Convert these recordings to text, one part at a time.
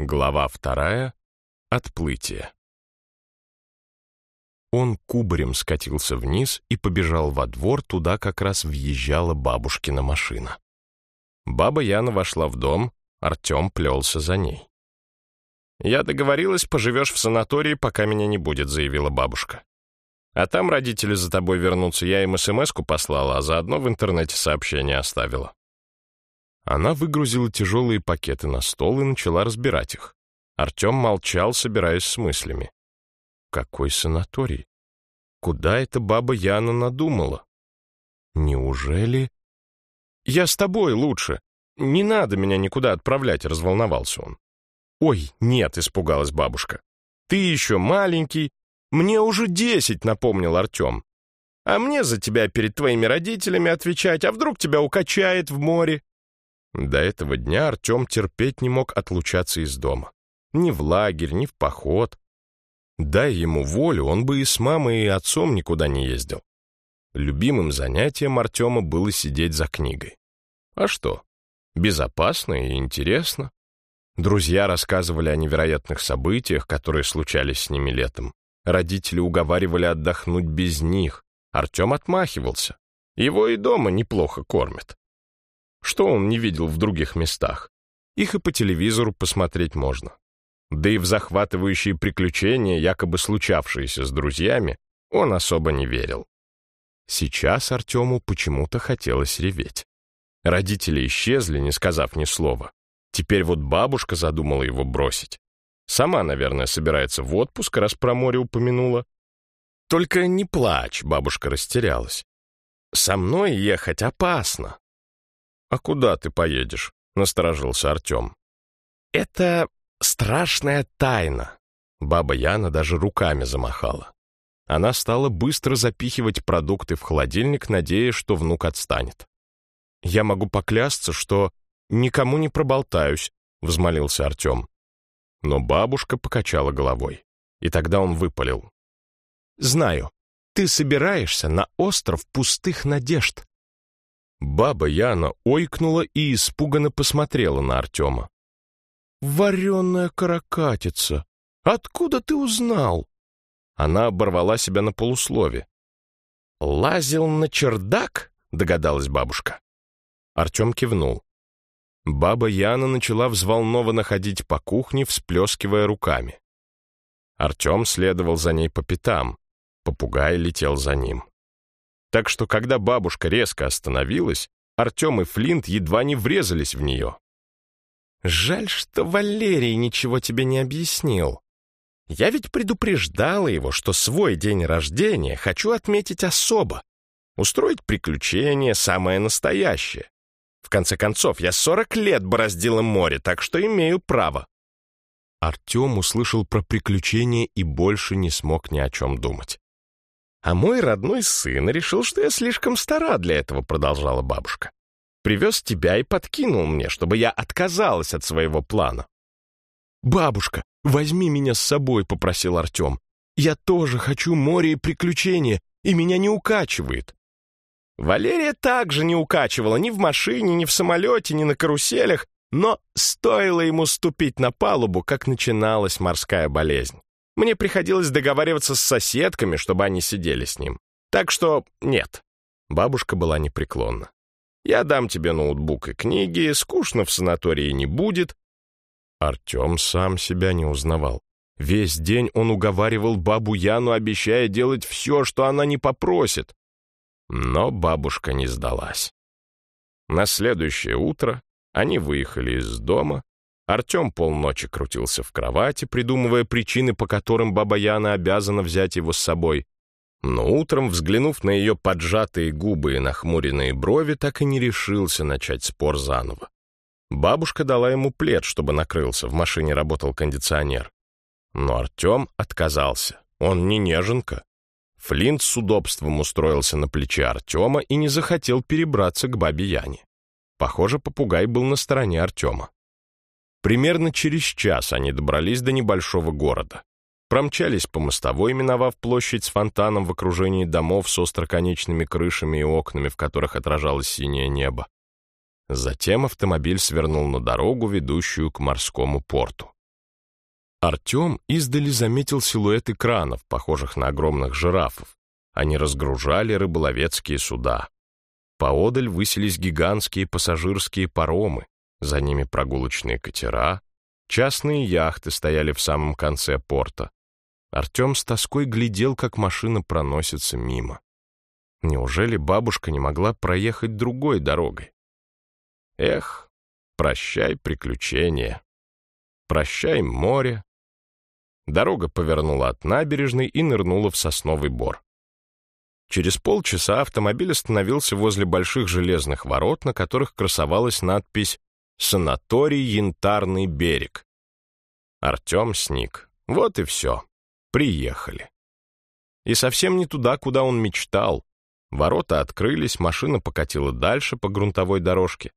Глава вторая. Отплытие. Он кубарем скатился вниз и побежал во двор, туда как раз въезжала бабушкина машина. Баба Яна вошла в дом, Артем плелся за ней. «Я договорилась, поживешь в санатории, пока меня не будет», — заявила бабушка. «А там родители за тобой вернутся, я им смс-ку послала, а заодно в интернете сообщение оставила». Она выгрузила тяжелые пакеты на стол и начала разбирать их. Артем молчал, собираясь с мыслями. Какой санаторий? Куда эта баба Яна надумала? Неужели... «Я с тобой лучше. Не надо меня никуда отправлять», — разволновался он. «Ой, нет», — испугалась бабушка. «Ты еще маленький. Мне уже десять», — напомнил Артем. «А мне за тебя перед твоими родителями отвечать, а вдруг тебя укачает в море?» До этого дня Артем терпеть не мог отлучаться из дома. Ни в лагерь, ни в поход. Дай ему волю, он бы и с мамой, и отцом никуда не ездил. Любимым занятием Артема было сидеть за книгой. А что? Безопасно и интересно. Друзья рассказывали о невероятных событиях, которые случались с ними летом. Родители уговаривали отдохнуть без них. Артем отмахивался. Его и дома неплохо кормят. Что он не видел в других местах? Их и по телевизору посмотреть можно. Да и в захватывающие приключения, якобы случавшиеся с друзьями, он особо не верил. Сейчас Артему почему-то хотелось реветь. Родители исчезли, не сказав ни слова. Теперь вот бабушка задумала его бросить. Сама, наверное, собирается в отпуск, раз про море упомянула. «Только не плачь», — бабушка растерялась. «Со мной ехать опасно». «А куда ты поедешь?» — насторожился Артем. «Это страшная тайна». Баба Яна даже руками замахала. Она стала быстро запихивать продукты в холодильник, надеясь, что внук отстанет. «Я могу поклясться, что никому не проболтаюсь», — взмолился Артем. Но бабушка покачала головой, и тогда он выпалил. «Знаю, ты собираешься на остров пустых надежд». Баба Яна ойкнула и испуганно посмотрела на Артема. «Вареная каракатица! Откуда ты узнал?» Она оборвала себя на полуслове. «Лазил на чердак?» — догадалась бабушка. Артем кивнул. Баба Яна начала взволнованно ходить по кухне, всплескивая руками. Артем следовал за ней по пятам. Попугай летел за ним. Так что, когда бабушка резко остановилась, Артем и Флинт едва не врезались в нее. «Жаль, что Валерий ничего тебе не объяснил. Я ведь предупреждала его, что свой день рождения хочу отметить особо. Устроить приключение самое настоящее. В конце концов, я сорок лет бороздила море, так что имею право». Артем услышал про приключения и больше не смог ни о чем думать. «А мой родной сын решил, что я слишком стара для этого», — продолжала бабушка. «Привез тебя и подкинул мне, чтобы я отказалась от своего плана». «Бабушка, возьми меня с собой», — попросил Артем. «Я тоже хочу море и приключения, и меня не укачивает». Валерия также не укачивала ни в машине, ни в самолете, ни на каруселях, но стоило ему ступить на палубу, как начиналась морская болезнь. Мне приходилось договариваться с соседками, чтобы они сидели с ним. Так что нет. Бабушка была непреклонна. Я дам тебе ноутбук и книги, скучно в санатории не будет. Артем сам себя не узнавал. Весь день он уговаривал бабу Яну, обещая делать все, что она не попросит. Но бабушка не сдалась. На следующее утро они выехали из дома. Артем полночи крутился в кровати, придумывая причины, по которым баба Яна обязана взять его с собой. Но утром, взглянув на ее поджатые губы и нахмуренные брови, так и не решился начать спор заново. Бабушка дала ему плед, чтобы накрылся, в машине работал кондиционер. Но Артем отказался. Он не неженка. Флинт с удобством устроился на плече Артема и не захотел перебраться к бабе Яне. Похоже, попугай был на стороне Артема. Примерно через час они добрались до небольшого города. Промчались по мостовой, миновав площадь с фонтаном в окружении домов с остроконечными крышами и окнами, в которых отражалось синее небо. Затем автомобиль свернул на дорогу, ведущую к морскому порту. Артем издали заметил силуэты кранов, похожих на огромных жирафов. Они разгружали рыболовецкие суда. Поодаль высились гигантские пассажирские паромы, за ними прогулочные катера, частные яхты стояли в самом конце порта. Артем с тоской глядел, как машина проносится мимо. Неужели бабушка не могла проехать другой дорогой? Эх, прощай приключения. Прощай море. Дорога повернула от набережной и нырнула в сосновый бор. Через полчаса автомобиль остановился возле больших железных ворот, на которых красовалась надпись «Санаторий Янтарный берег». Артем сник. Вот и все. Приехали. И совсем не туда, куда он мечтал. Ворота открылись, машина покатила дальше по грунтовой дорожке.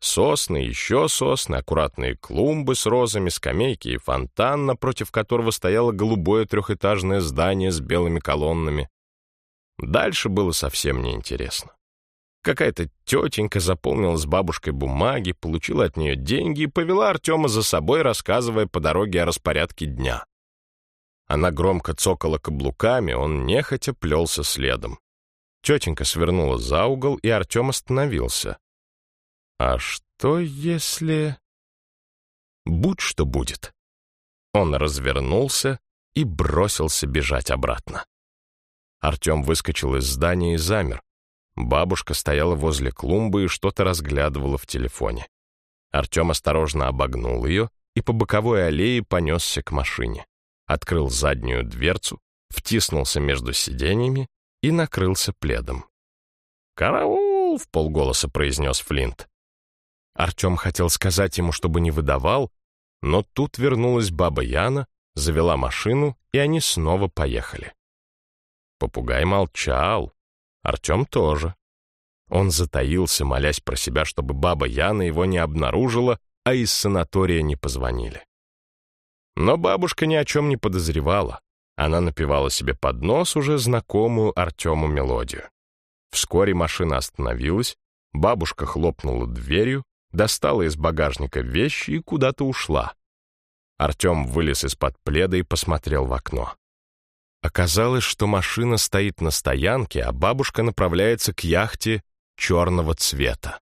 Сосны, еще сосны, аккуратные клумбы с розами, скамейки и фонтан, напротив которого стояло голубое трехэтажное здание с белыми колоннами. Дальше было совсем неинтересно. Какая-то тетенька заполнила с бабушкой бумаги, получила от нее деньги и повела Артема за собой, рассказывая по дороге о распорядке дня. Она громко цокала каблуками, он нехотя плелся следом. Тетенька свернула за угол, и Артем остановился. «А что если...» «Будь что будет». Он развернулся и бросился бежать обратно. Артем выскочил из здания и замер. Бабушка стояла возле клумбы и что-то разглядывала в телефоне. Артем осторожно обогнул ее и по боковой аллее понесся к машине. Открыл заднюю дверцу, втиснулся между сиденьями и накрылся пледом. «Караул!» — в полголоса произнес Флинт. Артем хотел сказать ему, чтобы не выдавал, но тут вернулась баба Яна, завела машину, и они снова поехали. Попугай молчал. Артем тоже. Он затаился, молясь про себя, чтобы баба Яна его не обнаружила, а из санатория не позвонили. Но бабушка ни о чем не подозревала. Она напевала себе под нос уже знакомую Артему мелодию. Вскоре машина остановилась, бабушка хлопнула дверью, достала из багажника вещи и куда-то ушла. Артем вылез из-под пледа и посмотрел в окно. Оказалось, что машина стоит на стоянке, а бабушка направляется к яхте черного цвета.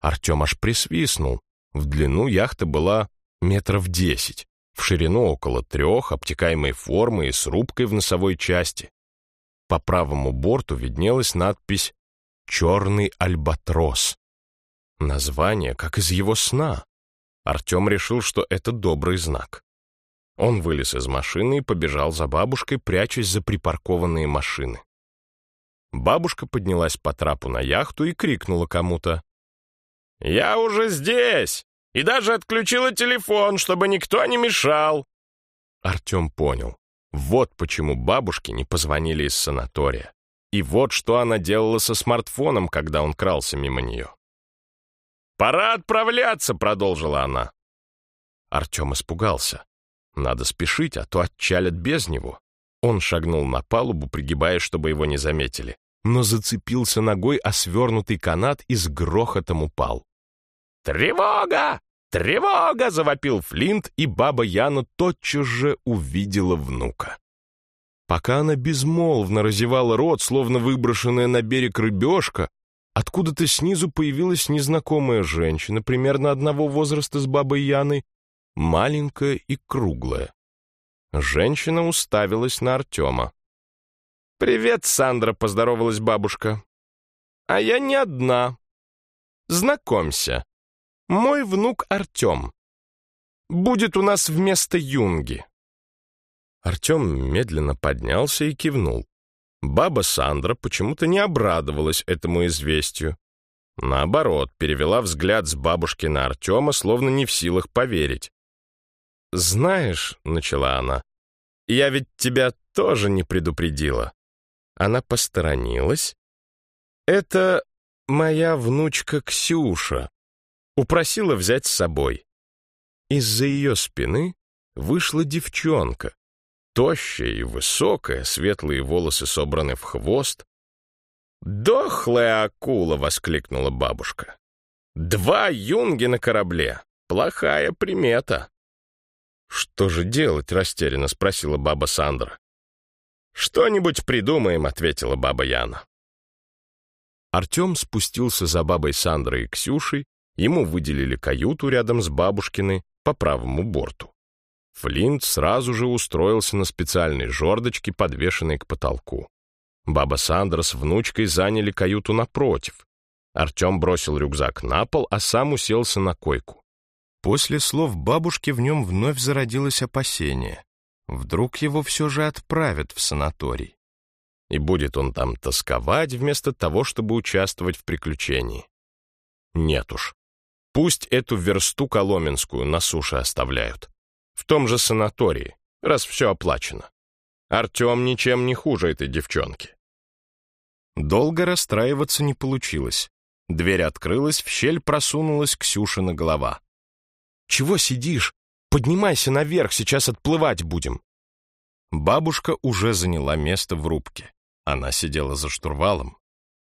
Артем аж присвистнул. В длину яхта была метров десять, в ширину около трех, обтекаемой формы и с рубкой в носовой части. По правому борту виднелась надпись «Черный альбатрос». Название, как из его сна. Артем решил, что это добрый знак. Он вылез из машины и побежал за бабушкой, прячась за припаркованные машины. Бабушка поднялась по трапу на яхту и крикнула кому-то. «Я уже здесь! И даже отключила телефон, чтобы никто не мешал!» Артем понял. Вот почему бабушке не позвонили из санатория. И вот что она делала со смартфоном, когда он крался мимо нее. «Пора отправляться!» — продолжила она. Артем испугался. Надо спешить, а то отчалят без него. Он шагнул на палубу, пригибаясь, чтобы его не заметили, но зацепился ногой о свернутый канат и с грохотом упал. «Тревога! Тревога!» — завопил Флинт, и баба Яна тотчас же увидела внука. Пока она безмолвно разевала рот, словно выброшенная на берег рыбешка, откуда-то снизу появилась незнакомая женщина, примерно одного возраста с бабой Яной, маленькая и круглая. Женщина уставилась на Артема. «Привет, Сандра», — поздоровалась бабушка. «А я не одна. Знакомься, мой внук Артем. Будет у нас вместо Юнги». Артем медленно поднялся и кивнул. Баба Сандра почему-то не обрадовалась этому известию. Наоборот, перевела взгляд с бабушки на Артема, словно не в силах поверить. «Знаешь», — начала она, — «я ведь тебя тоже не предупредила». Она посторонилась. «Это моя внучка Ксюша. Упросила взять с собой». Из-за ее спины вышла девчонка. Тощая и высокая, светлые волосы собраны в хвост. «Дохлая акула!» — воскликнула бабушка. «Два юнги на корабле! Плохая примета!» «Что же делать?» — растерянно спросила баба Сандра. «Что-нибудь придумаем», — ответила баба Яна. Артем спустился за бабой Сандрой и Ксюшей, ему выделили каюту рядом с бабушкиной по правому борту. Флинт сразу же устроился на специальной жердочке, подвешенной к потолку. Баба Сандра с внучкой заняли каюту напротив. Артем бросил рюкзак на пол, а сам уселся на койку. После слов бабушки в нем вновь зародилось опасение. Вдруг его все же отправят в санаторий. И будет он там тосковать вместо того, чтобы участвовать в приключении. Нет уж. Пусть эту версту коломенскую на суше оставляют. В том же санатории, раз все оплачено. Артем ничем не хуже этой девчонки. Долго расстраиваться не получилось. Дверь открылась, в щель просунулась Ксюшина голова. «Чего сидишь? Поднимайся наверх, сейчас отплывать будем». Бабушка уже заняла место в рубке. Она сидела за штурвалом.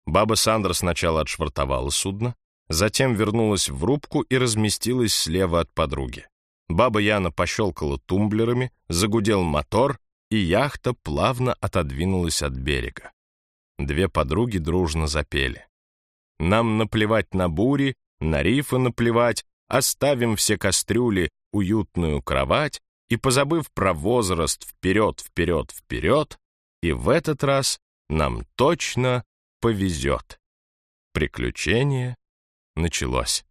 Баба Сандра сначала отшвартовала судно, затем вернулась в рубку и разместилась слева от подруги. Баба Яна пощелкала тумблерами, загудел мотор, и яхта плавно отодвинулась от берега. Две подруги дружно запели. «Нам наплевать на бури, на рифы наплевать, оставим все кастрюли, уютную кровать и, позабыв про возраст, вперед, вперед, вперед, и в этот раз нам точно повезет. Приключение началось.